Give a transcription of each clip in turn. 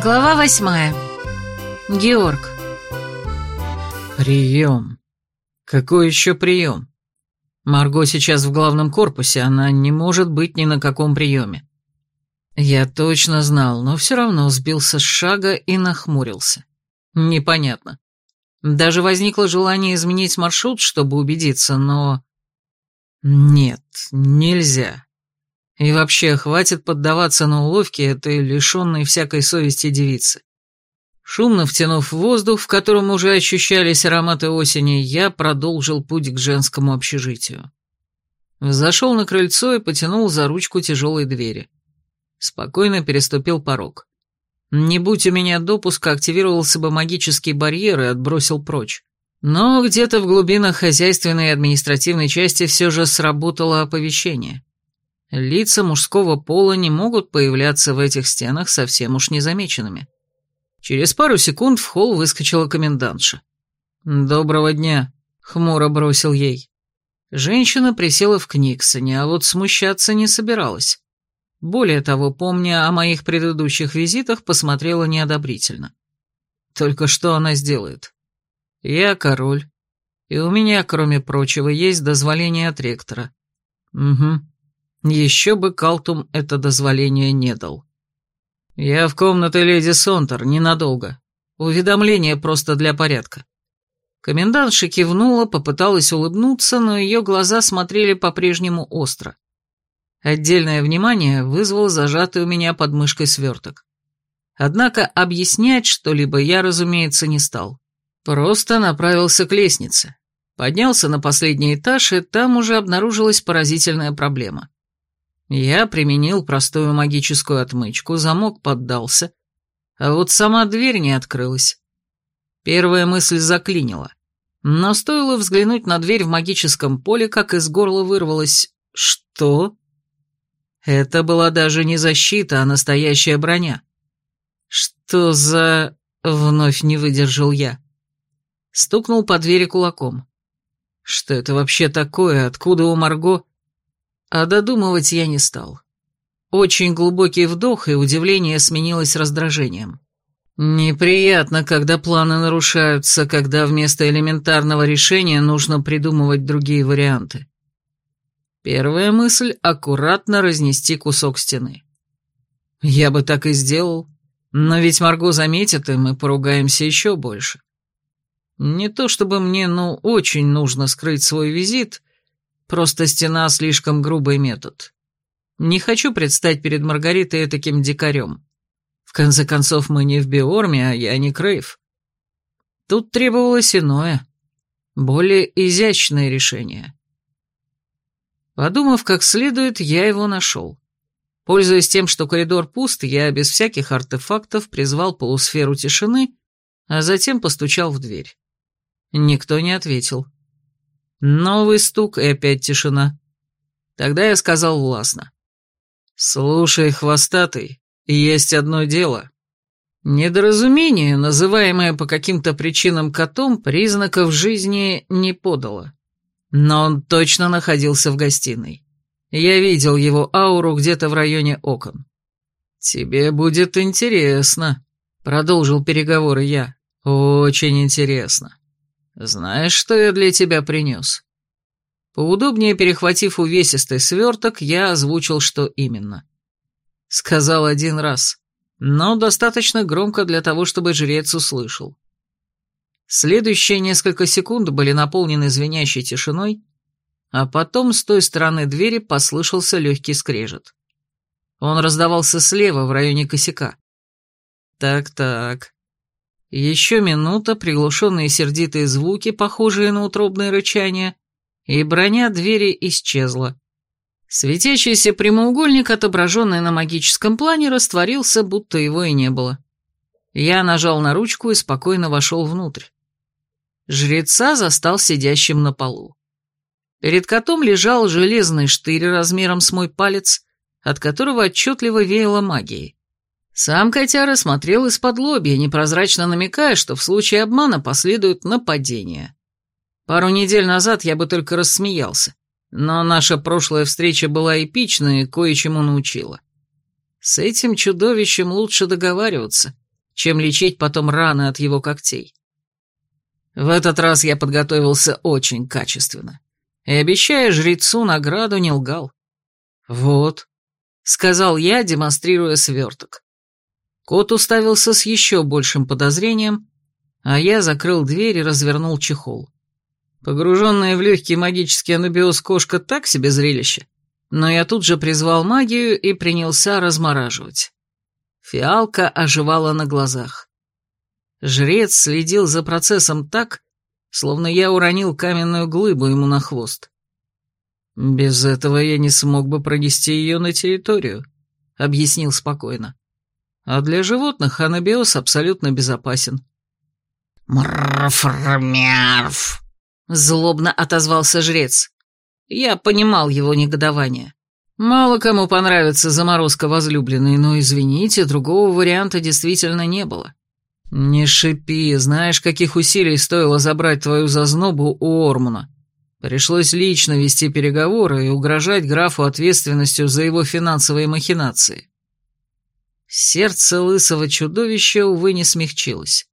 Глава восьмая. Георг. Прием. Какой еще прием? Марго сейчас в главном корпусе, она не может быть ни на каком приеме. Я точно знал, но все равно сбился с шага и нахмурился. Непонятно. Даже возникло желание изменить маршрут, чтобы убедиться, но... Нет, нельзя. И вообще, хватит поддаваться на уловки этой лишенной всякой совести девицы. Шумно втянув воздух, в котором уже ощущались ароматы осени, я продолжил путь к женскому общежитию. Зашел на крыльцо и потянул за ручку тяжелой двери. Спокойно переступил порог. Не будь у меня допуска, активировался бы магический барьер и отбросил прочь. Но где-то в глубинах хозяйственной и административной части все же сработало оповещение. Лица мужского пола не могут появляться в этих стенах совсем уж незамеченными. Через пару секунд в холл выскочила комендантша. «Доброго дня», — хмуро бросил ей. Женщина присела в Книксоне, а вот смущаться не собиралась. Более того, помня о моих предыдущих визитах, посмотрела неодобрительно. Только что она сделает? Я король, и у меня, кроме прочего, есть дозволение от ректора. Угу. Еще бы Калтум это дозволение не дал. «Я в комнате леди Сонтер, ненадолго. Уведомление просто для порядка». Комендантша кивнула, попыталась улыбнуться, но ее глаза смотрели по-прежнему остро. Отдельное внимание вызвал зажатый у меня под мышкой сверток. Однако объяснять что-либо я, разумеется, не стал. Просто направился к лестнице. Поднялся на последний этаж, и там уже обнаружилась поразительная проблема. Я применил простую магическую отмычку, замок поддался, а вот сама дверь не открылась. Первая мысль заклинила. Но стоило взглянуть на дверь в магическом поле, как из горла вырвалось «Что?». Это была даже не защита, а настоящая броня. «Что за...» — вновь не выдержал я. Стукнул по двери кулаком. «Что это вообще такое? Откуда у Марго...» А додумывать я не стал. Очень глубокий вдох, и удивление сменилось раздражением. Неприятно, когда планы нарушаются, когда вместо элементарного решения нужно придумывать другие варианты. Первая мысль — аккуратно разнести кусок стены. Я бы так и сделал, но ведь Марго заметит, и мы поругаемся еще больше. Не то чтобы мне, ну, очень нужно скрыть свой визит, Просто стена слишком грубый метод. Не хочу предстать перед Маргаритой таким дикарем. В конце концов, мы не в Биорме, а я не Крейв. Тут требовалось иное, более изящное решение. Подумав как следует, я его нашел. Пользуясь тем, что коридор пуст, я без всяких артефактов призвал полусферу тишины, а затем постучал в дверь. Никто не ответил. Новый стук и опять тишина. Тогда я сказал властно. «Слушай, хвостатый, есть одно дело. Недоразумение, называемое по каким-то причинам котом, признаков жизни не подало. Но он точно находился в гостиной. Я видел его ауру где-то в районе окон. «Тебе будет интересно», — продолжил переговоры я. «Очень интересно. «Знаешь, что я для тебя принес?» Поудобнее перехватив увесистый сверток, я озвучил, что именно. Сказал один раз, но достаточно громко для того, чтобы жрец услышал. Следующие несколько секунд были наполнены звенящей тишиной, а потом с той стороны двери послышался легкий скрежет. Он раздавался слева, в районе косяка. Так-так. Еще минута, приглушенные сердитые звуки, похожие на утробное рычание, и броня двери исчезла. Светящийся прямоугольник, отображенный на магическом плане, растворился, будто его и не было. Я нажал на ручку и спокойно вошел внутрь. Жреца застал сидящим на полу. Перед котом лежал железный штырь размером с мой палец, от которого отчетливо веяло магией. Сам котяра смотрел из-под лобья, непрозрачно намекая, что в случае обмана последует нападение. Пару недель назад я бы только рассмеялся, но наша прошлая встреча была эпичной и кое-чему научила. С этим чудовищем лучше договариваться, чем лечить потом раны от его когтей. В этот раз я подготовился очень качественно. И, обещая жрецу награду, не лгал. «Вот», — сказал я, демонстрируя сверток. Кот уставился с еще большим подозрением, а я закрыл дверь и развернул чехол. Погруженная в легкий магический анабиоз кошка так себе зрелище, но я тут же призвал магию и принялся размораживать. Фиалка оживала на глазах. Жрец следил за процессом так, словно я уронил каменную глыбу ему на хвост. «Без этого я не смог бы пронести ее на территорию», — объяснил спокойно. «А для животных анабиоз абсолютно безопасен». «Мрф-мярф», — злобно отозвался жрец. Я понимал его негодование. Мало кому понравится заморозка возлюбленной, но, извините, другого варианта действительно не было. «Не шипи, знаешь, каких усилий стоило забрать твою зазнобу у Ормуна. Пришлось лично вести переговоры и угрожать графу ответственностью за его финансовые махинации». Сердце лысого чудовища, увы, не смягчилось.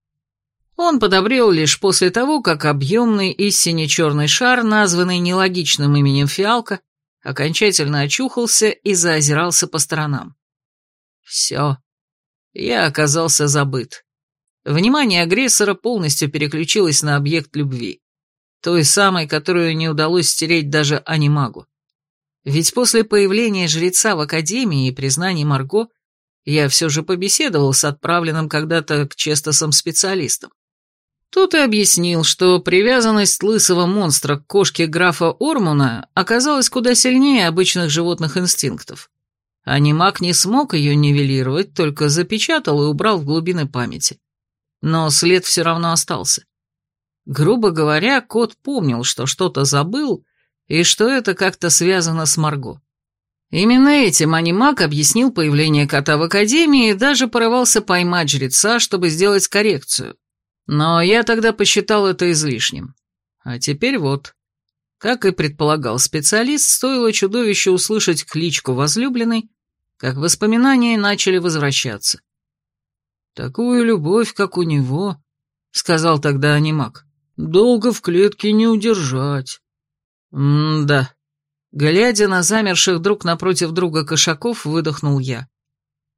Он подобрел лишь после того, как объемный и сине-черный шар, названный нелогичным именем Фиалка, окончательно очухался и заозирался по сторонам. Все. Я оказался забыт. Внимание агрессора полностью переключилось на объект любви. Той самой, которую не удалось стереть даже анимагу. Ведь после появления жреца в Академии и признаний Марго я все же побеседовал с отправленным когда-то к Честасам специалистом. Тут и объяснил, что привязанность лысого монстра к кошке графа Ормуна оказалась куда сильнее обычных животных инстинктов. Анимаг не смог ее нивелировать, только запечатал и убрал в глубины памяти но след все равно остался. Грубо говоря, кот помнил, что что-то забыл, и что это как-то связано с Марго. Именно этим анимак объяснил появление кота в Академии и даже порывался поймать жреца, чтобы сделать коррекцию. Но я тогда посчитал это излишним. А теперь вот. Как и предполагал специалист, стоило чудовищу услышать кличку возлюбленной, как воспоминания начали возвращаться. «Такую любовь, как у него», — сказал тогда анимак, — «долго в клетке не удержать». «М-да». Глядя на замерших друг напротив друга кошаков, выдохнул я.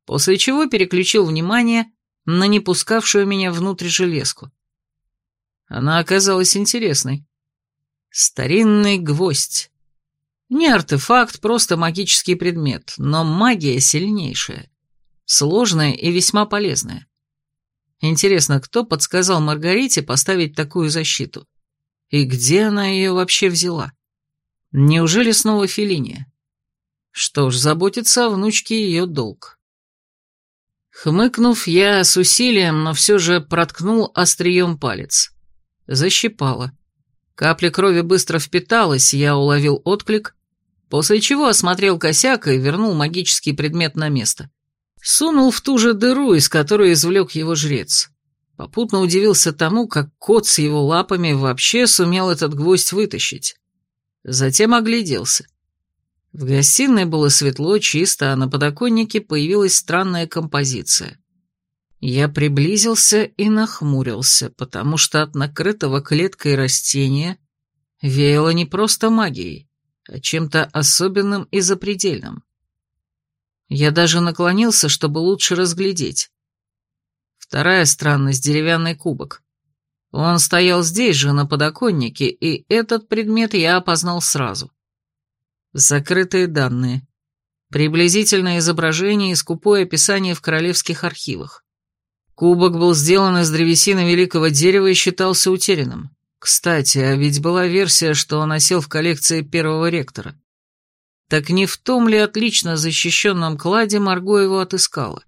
После чего переключил внимание на не пускавшую меня внутрь железку. Она оказалась интересной. Старинный гвоздь. Не артефакт, просто магический предмет, но магия сильнейшая. Сложная и весьма полезная. Интересно, кто подсказал Маргарите поставить такую защиту? И где она ее вообще взяла? Неужели снова Фелиния? Что ж, заботиться о внучке ее долг. Хмыкнув, я с усилием, но все же проткнул острием палец. Защипало. Капля крови быстро впиталась, я уловил отклик, после чего осмотрел косяк и вернул магический предмет на место. Сунул в ту же дыру, из которой извлек его жрец. Попутно удивился тому, как кот с его лапами вообще сумел этот гвоздь вытащить. Затем огляделся. В гостиной было светло, чисто, а на подоконнике появилась странная композиция. Я приблизился и нахмурился, потому что от накрытого клеткой растения веяло не просто магией, а чем-то особенным и запредельным. Я даже наклонился, чтобы лучше разглядеть. Вторая странность — деревянный кубок. Он стоял здесь же, на подоконнике, и этот предмет я опознал сразу. Закрытые данные. Приблизительное изображение и скупое описание в королевских архивах. Кубок был сделан из древесины великого дерева и считался утерянным. Кстати, а ведь была версия, что он осел в коллекции первого ректора. Так не в том ли отлично защищенном кладе Марго его отыскала?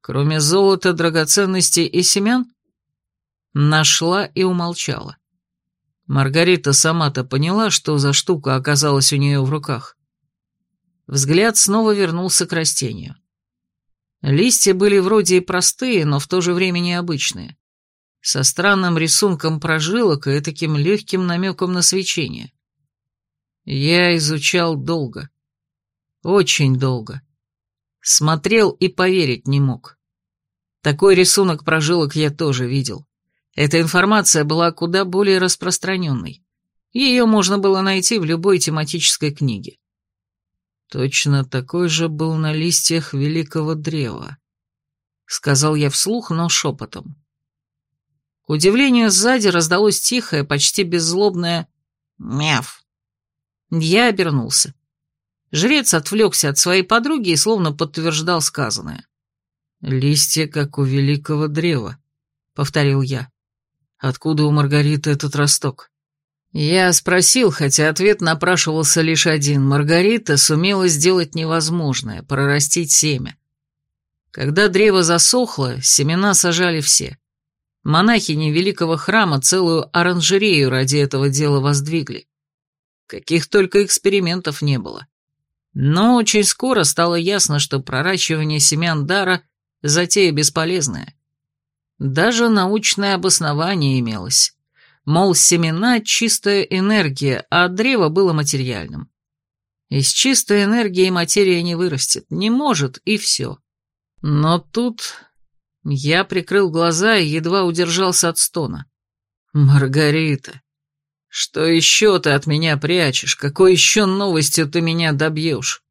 Кроме золота, драгоценностей и семян? Нашла и умолчала. Маргарита сама-то поняла, что за штука оказалась у нее в руках. Взгляд снова вернулся к растению. Листья были вроде и простые, но в то же время необычные. Со странным рисунком прожилок и таким легким намеком на свечение. Я изучал долго. Очень долго. Смотрел и поверить не мог. Такой рисунок прожилок я тоже видел. Эта информация была куда более распространенной. Ее можно было найти в любой тематической книге. Точно такой же был на листьях великого древа. Сказал я вслух, но шепотом. К удивлению, сзади раздалось тихое, почти беззлобное «мяв». Я обернулся. Жрец отвлекся от своей подруги и словно подтверждал сказанное. «Листья, как у великого древа», — повторил я. «Откуда у Маргариты этот росток?» Я спросил, хотя ответ напрашивался лишь один. Маргарита сумела сделать невозможное — прорастить семя. Когда древо засохло, семена сажали все. Монахини великого храма целую оранжерею ради этого дела воздвигли. Каких только экспериментов не было. Но очень скоро стало ясно, что проращивание семян дара – затея бесполезная. Даже научное обоснование имелось. Мол, семена – чистая энергия, а древо было материальным. Из чистой энергии материя не вырастет, не может, и все. Но тут я прикрыл глаза и едва удержался от стона. «Маргарита, что еще ты от меня прячешь? Какой еще новостью ты меня добьешь?»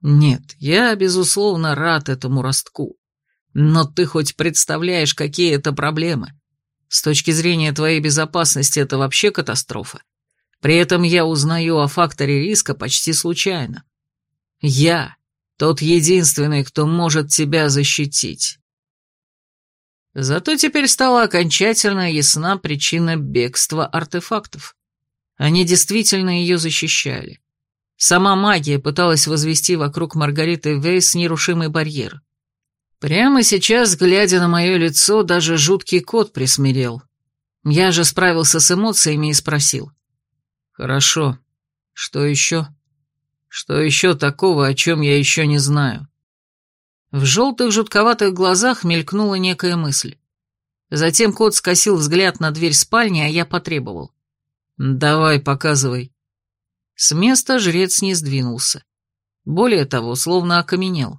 «Нет, я, безусловно, рад этому ростку. Но ты хоть представляешь, какие это проблемы? С точки зрения твоей безопасности это вообще катастрофа. При этом я узнаю о факторе риска почти случайно. Я тот единственный, кто может тебя защитить. Зато теперь стала окончательно ясна причина бегства артефактов. Они действительно ее защищали. Сама магия пыталась возвести вокруг Маргариты Вейс нерушимый барьер. Прямо сейчас, глядя на мое лицо, даже жуткий кот присмирел. Я же справился с эмоциями и спросил. «Хорошо. Что еще? Что еще такого, о чем я еще не знаю?» В желтых жутковатых глазах мелькнула некая мысль. Затем кот скосил взгляд на дверь спальни, а я потребовал. «Давай, показывай». С места жрец не сдвинулся. Более того, словно окаменел.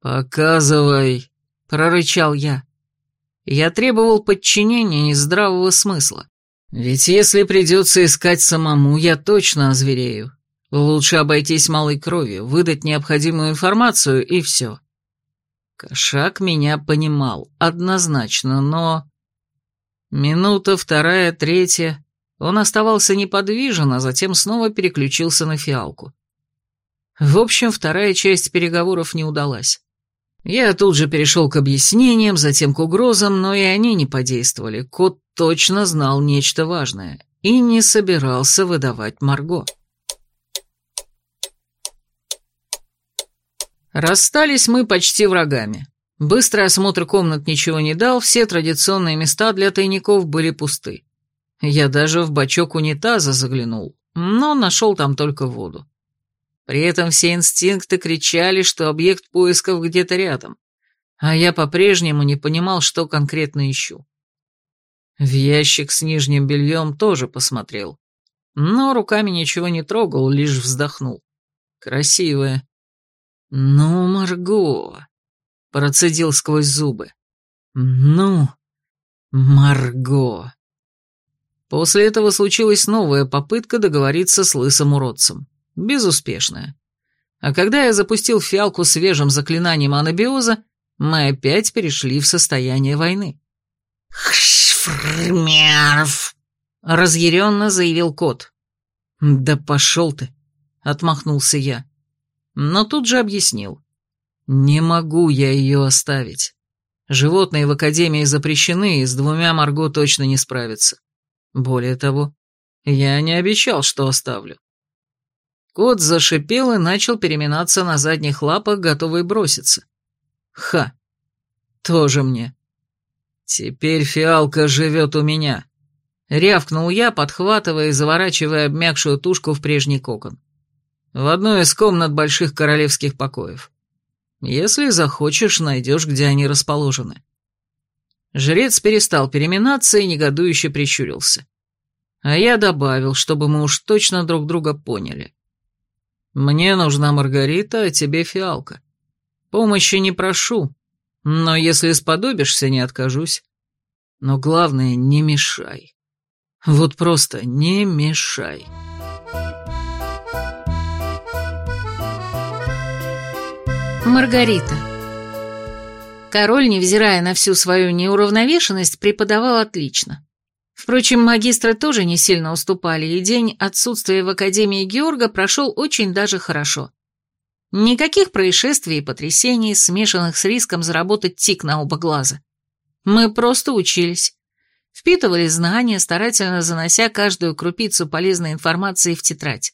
«Показывай», — прорычал я. Я требовал подчинения и здравого смысла. Ведь если придется искать самому, я точно озверею. Лучше обойтись малой кровью, выдать необходимую информацию и все. Кошак меня понимал, однозначно, но... Минута, вторая, третья... Он оставался неподвижен, а затем снова переключился на фиалку. В общем, вторая часть переговоров не удалась. Я тут же перешел к объяснениям, затем к угрозам, но и они не подействовали. Кот точно знал нечто важное и не собирался выдавать Марго. Расстались мы почти врагами. Быстрый осмотр комнат ничего не дал, все традиционные места для тайников были пусты. Я даже в бачок унитаза заглянул, но нашел там только воду. При этом все инстинкты кричали, что объект поисков где-то рядом, а я по-прежнему не понимал, что конкретно ищу. В ящик с нижним бельем тоже посмотрел, но руками ничего не трогал, лишь вздохнул. Красивая. «Ну, Марго!» — процедил сквозь зубы. «Ну, Марго!» После этого случилась новая попытка договориться с лысым уродцем. Безуспешная. А когда я запустил фиалку свежим заклинанием анабиоза, мы опять перешли в состояние войны. «Хшфрмерв!» — разъяренно заявил кот. «Да пошел ты!» — отмахнулся я. Но тут же объяснил. «Не могу я ее оставить. Животные в Академии запрещены, и с двумя Марго точно не справятся. Более того, я не обещал, что оставлю. Кот зашипел и начал переминаться на задних лапах, готовый броситься. Ха! Тоже мне. Теперь фиалка живет у меня. Рявкнул я, подхватывая и заворачивая обмякшую тушку в прежний кокон. В одной из комнат больших королевских покоев. Если захочешь, найдешь, где они расположены. Жрец перестал переминаться и негодующе прищурился. А я добавил, чтобы мы уж точно друг друга поняли. Мне нужна Маргарита, а тебе фиалка. Помощи не прошу, Но если сподобишься, не откажусь. Но главное, не мешай. Вот просто не мешай. Маргарита. Король, невзирая на всю свою неуравновешенность, преподавал отлично. Впрочем, магистры тоже не сильно уступали, и день отсутствия в Академии Георга прошел очень даже хорошо. Никаких происшествий и потрясений, смешанных с риском заработать тик на оба глаза. Мы просто учились. Впитывали знания, старательно занося каждую крупицу полезной информации в тетрадь.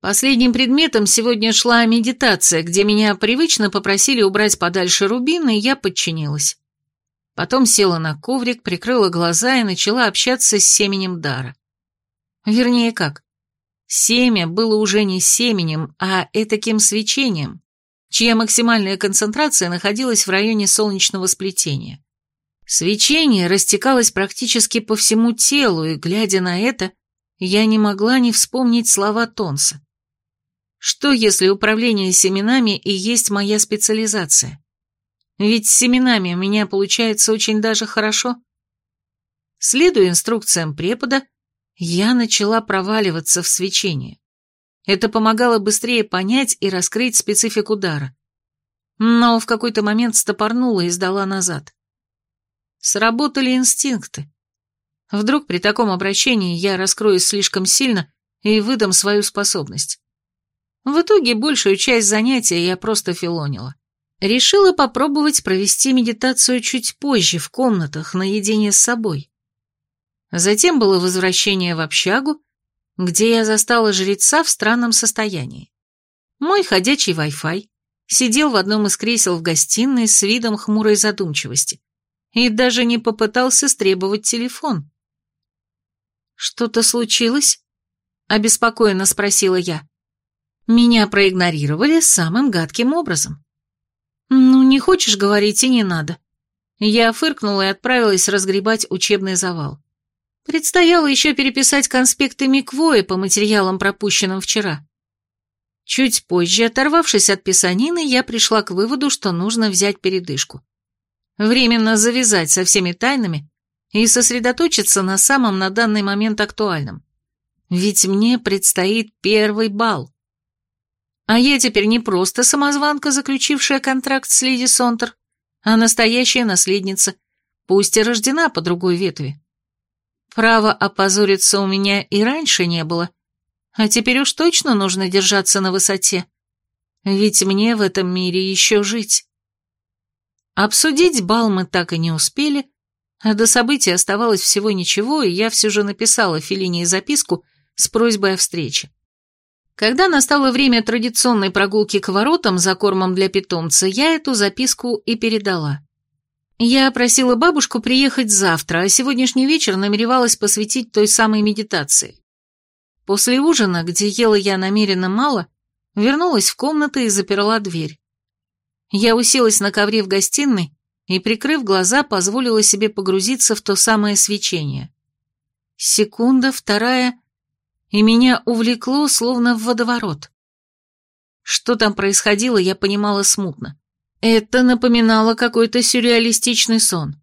Последним предметом сегодня шла медитация, где меня привычно попросили убрать подальше рубин, и я подчинилась. Потом села на коврик, прикрыла глаза и начала общаться с семенем дара. Вернее, как? Семя было уже не семенем, а этаким свечением, чья максимальная концентрация находилась в районе солнечного сплетения. Свечение растекалось практически по всему телу, и, глядя на это, я не могла не вспомнить слова Тонса. Что, если управление семенами и есть моя специализация? Ведь с семенами у меня получается очень даже хорошо. Следуя инструкциям препода, я начала проваливаться в свечение. Это помогало быстрее понять и раскрыть специфику дара. Но в какой-то момент стопорнула и сдала назад. Сработали инстинкты. Вдруг при таком обращении я раскроюсь слишком сильно и выдам свою способность. В итоге большую часть занятия я просто филонила. Решила попробовать провести медитацию чуть позже, в комнатах, наедине с собой. Затем было возвращение в общагу, где я застала жреца в странном состоянии. Мой ходячий Wi-Fi сидел в одном из кресел в гостиной с видом хмурой задумчивости и даже не попытался стребовать телефон. «Что-то случилось?» — обеспокоенно спросила я. Меня проигнорировали самым гадким образом. «Ну, не хочешь говорить и не надо». Я фыркнула и отправилась разгребать учебный завал. Предстояло еще переписать конспекты Миквоя по материалам, пропущенным вчера. Чуть позже, оторвавшись от писанины, я пришла к выводу, что нужно взять передышку. Временно завязать со всеми тайнами и сосредоточиться на самом на данный момент актуальном. Ведь мне предстоит первый бал. А я теперь не просто самозванка, заключившая контракт с леди Сонтер, а настоящая наследница, пусть и рождена по другой ветви. Права опозориться у меня и раньше не было, а теперь уж точно нужно держаться на высоте. Ведь мне в этом мире еще жить. Обсудить бал мы так и не успели, а до события оставалось всего ничего, и я все же написала Филине записку с просьбой о встрече. Когда настало время традиционной прогулки к воротам за кормом для питомца, я эту записку и передала. Я просила бабушку приехать завтра, а сегодняшний вечер намеревалась посвятить той самой медитации. После ужина, где ела я намеренно мало, вернулась в комнату и заперла дверь. Я уселась на ковре в гостиной и, прикрыв глаза, позволила себе погрузиться в то самое свечение. Секунда, вторая, и меня увлекло, словно в водоворот. Что там происходило, я понимала смутно. Это напоминало какой-то сюрреалистичный сон.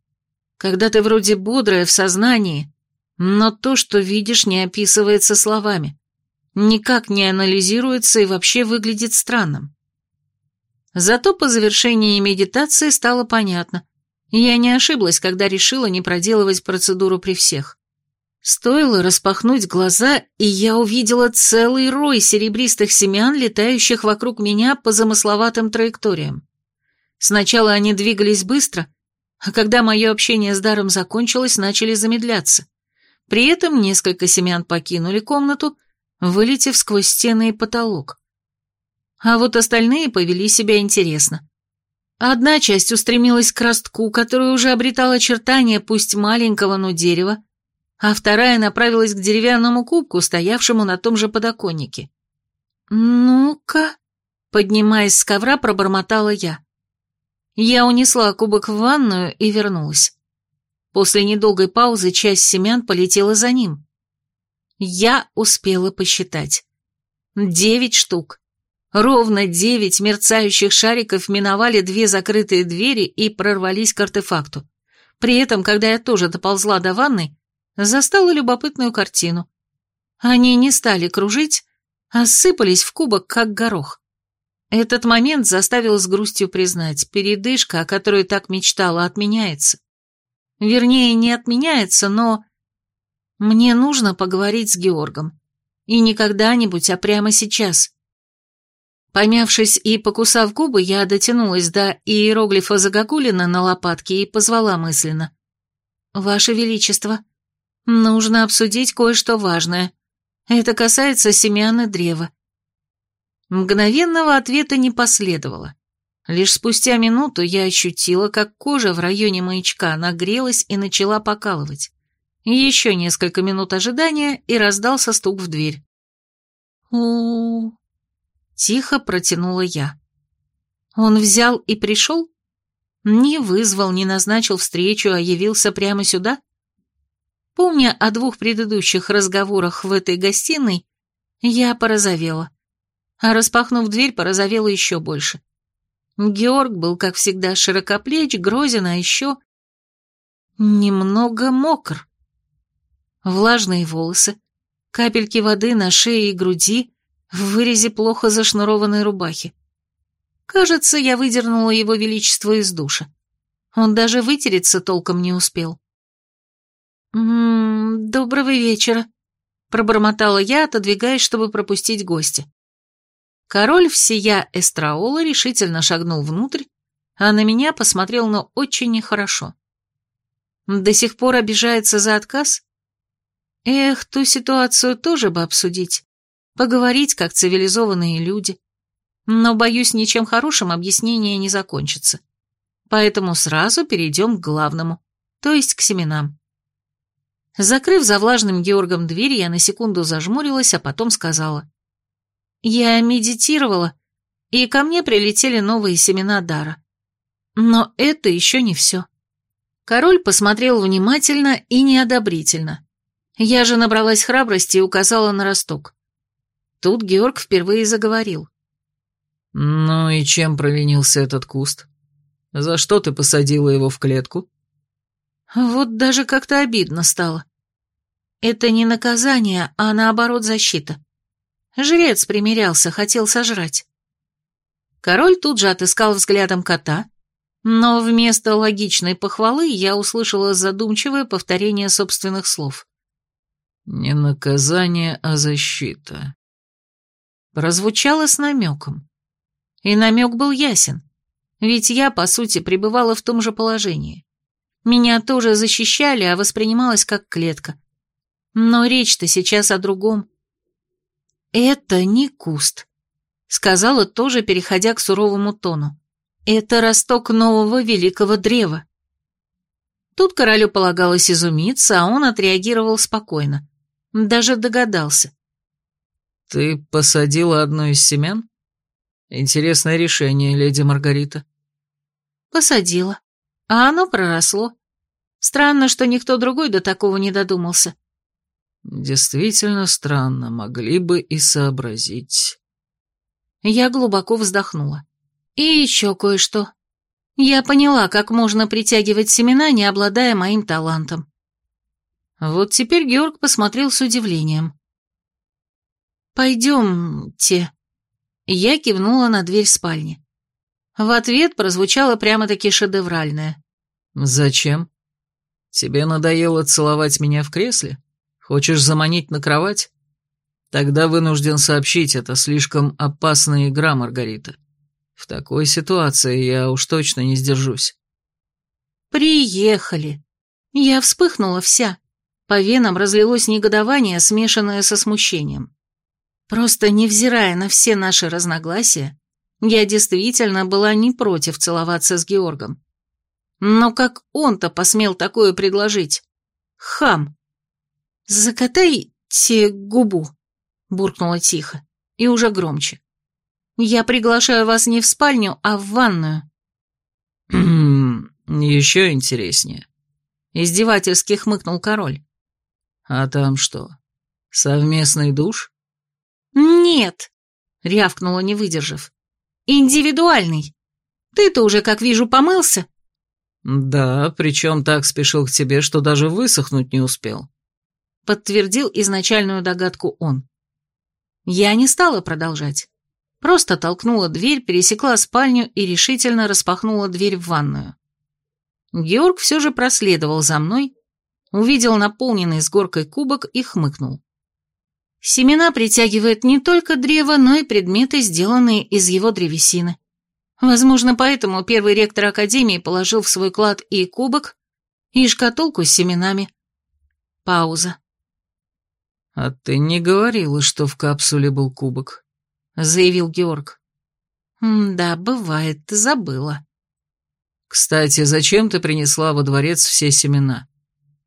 Когда ты вроде бодрая в сознании, но то, что видишь, не описывается словами. Никак не анализируется и вообще выглядит странным. Зато по завершении медитации стало понятно. Я не ошиблась, когда решила не проделывать процедуру при всех. Стоило распахнуть глаза, и я увидела целый рой серебристых семян, летающих вокруг меня по замысловатым траекториям. Сначала они двигались быстро, а когда мое общение с даром закончилось, начали замедляться. При этом несколько семян покинули комнату, вылетев сквозь стены и потолок. А вот остальные повели себя интересно. Одна часть устремилась к ростку, который уже обретал очертания пусть маленького, но дерева, а вторая направилась к деревянному кубку, стоявшему на том же подоконнике. «Ну-ка», — поднимаясь с ковра, пробормотала я. Я унесла кубок в ванную и вернулась. После недолгой паузы часть семян полетела за ним. Я успела посчитать. Девять штук. Ровно девять мерцающих шариков миновали две закрытые двери и прорвались к артефакту. При этом, когда я тоже доползла до ванной, застала любопытную картину. Они не стали кружить, а сыпались в кубок, как горох. Этот момент заставил с грустью признать, передышка, о которой так мечтала, отменяется. Вернее, не отменяется, но... Мне нужно поговорить с Георгом. И не когда-нибудь, а прямо сейчас. Помявшись и покусав губы, я дотянулась до иероглифа Загогулина на лопатке и позвала мысленно. «Ваше Величество, нужно обсудить кое-что важное. Это касается семян и древа». Мгновенного ответа не последовало. Лишь спустя минуту я ощутила, как кожа в районе маячка нагрелась и начала покалывать. Еще несколько минут ожидания, и раздался стук в дверь. у, Тихо протянула я. Он взял и пришел? Не вызвал, не назначил встречу, а явился прямо сюда? Помня о двух предыдущих разговорах в этой гостиной, я порозовела. А распахнув дверь, порозовела еще больше. Георг был, как всегда, широкоплеч, грозен, а еще... немного мокр. Влажные волосы, капельки воды на шее и груди, в вырезе плохо зашнурованной рубахи. Кажется, я выдернула его величество из душа. Он даже вытереться толком не успел. «М -м, «Доброго вечера», — пробормотала я, отодвигаясь, чтобы пропустить гостя. Король всея Эстраола решительно шагнул внутрь, а на меня посмотрел, но очень нехорошо. До сих пор обижается за отказ? Эх, ту ситуацию тоже бы обсудить поговорить как цивилизованные люди. Но, боюсь, ничем хорошим объяснение не закончится. Поэтому сразу перейдем к главному, то есть к семенам. Закрыв за влажным Георгом дверь, я на секунду зажмурилась, а потом сказала. Я медитировала, и ко мне прилетели новые семена дара. Но это еще не все. Король посмотрел внимательно и неодобрительно. Я же набралась храбрости и указала на росток. Тут Георг впервые заговорил. «Ну и чем провинился этот куст? За что ты посадила его в клетку?» Вот даже как-то обидно стало. Это не наказание, а наоборот защита. Жрец примирялся, хотел сожрать. Король тут же отыскал взглядом кота, но вместо логичной похвалы я услышала задумчивое повторение собственных слов. «Не наказание, а защита прозвучало с намеком. И намек был ясен, ведь я, по сути, пребывала в том же положении. Меня тоже защищали, а воспринималась как клетка. Но речь-то сейчас о другом. «Это не куст», — сказала тоже, переходя к суровому тону. «Это росток нового великого древа». Тут королю полагалось изумиться, а он отреагировал спокойно. Даже догадался. «Ты посадила одно из семян? Интересное решение, леди Маргарита». «Посадила. А оно проросло. Странно, что никто другой до такого не додумался». «Действительно странно, могли бы и сообразить». Я глубоко вздохнула. «И еще кое-что. Я поняла, как можно притягивать семена, не обладая моим талантом». Вот теперь Георг посмотрел с удивлением. «Пойдемте». Я кивнула на дверь спальни. В ответ прозвучало прямо-таки шедевральное. «Зачем? Тебе надоело целовать меня в кресле? Хочешь заманить на кровать? Тогда вынужден сообщить, это слишком опасная игра, Маргарита. В такой ситуации я уж точно не сдержусь». «Приехали». Я вспыхнула вся. По венам разлилось негодование, смешанное со смущением. Просто невзирая на все наши разногласия, я действительно была не против целоваться с Георгом. Но как он-то посмел такое предложить? Хам! «Закатайте губу», — буркнула тихо, и уже громче. «Я приглашаю вас не в спальню, а в ванную». «Еще интереснее», — издевательски хмыкнул король. «А там что, совместный душ?» «Нет!» — рявкнула, не выдержав. «Индивидуальный. Ты-то уже, как вижу, помылся?» «Да, причем так спешил к тебе, что даже высохнуть не успел», — подтвердил изначальную догадку он. Я не стала продолжать. Просто толкнула дверь, пересекла спальню и решительно распахнула дверь в ванную. Георг все же проследовал за мной, увидел наполненный с горкой кубок и хмыкнул. Семена притягивает не только древо, но и предметы, сделанные из его древесины. Возможно, поэтому первый ректор Академии положил в свой клад и кубок, и шкатулку с семенами. Пауза. «А ты не говорила, что в капсуле был кубок», — заявил Георг. «Да, бывает, забыла». «Кстати, зачем ты принесла во дворец все семена?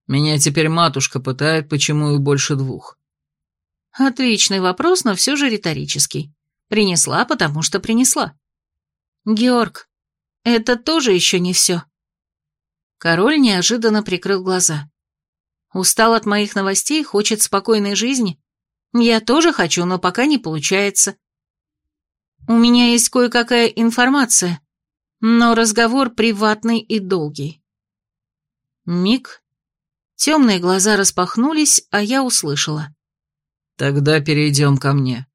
Меня теперь матушка пытает, почему их больше двух». Отличный вопрос, но все же риторический. Принесла, потому что принесла. Георг, это тоже еще не все. Король неожиданно прикрыл глаза. Устал от моих новостей, хочет спокойной жизни. Я тоже хочу, но пока не получается. У меня есть кое-какая информация, но разговор приватный и долгий. Миг. Темные глаза распахнулись, а я услышала. Тогда перейдем ко мне.